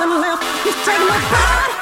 and left. He's taking my body.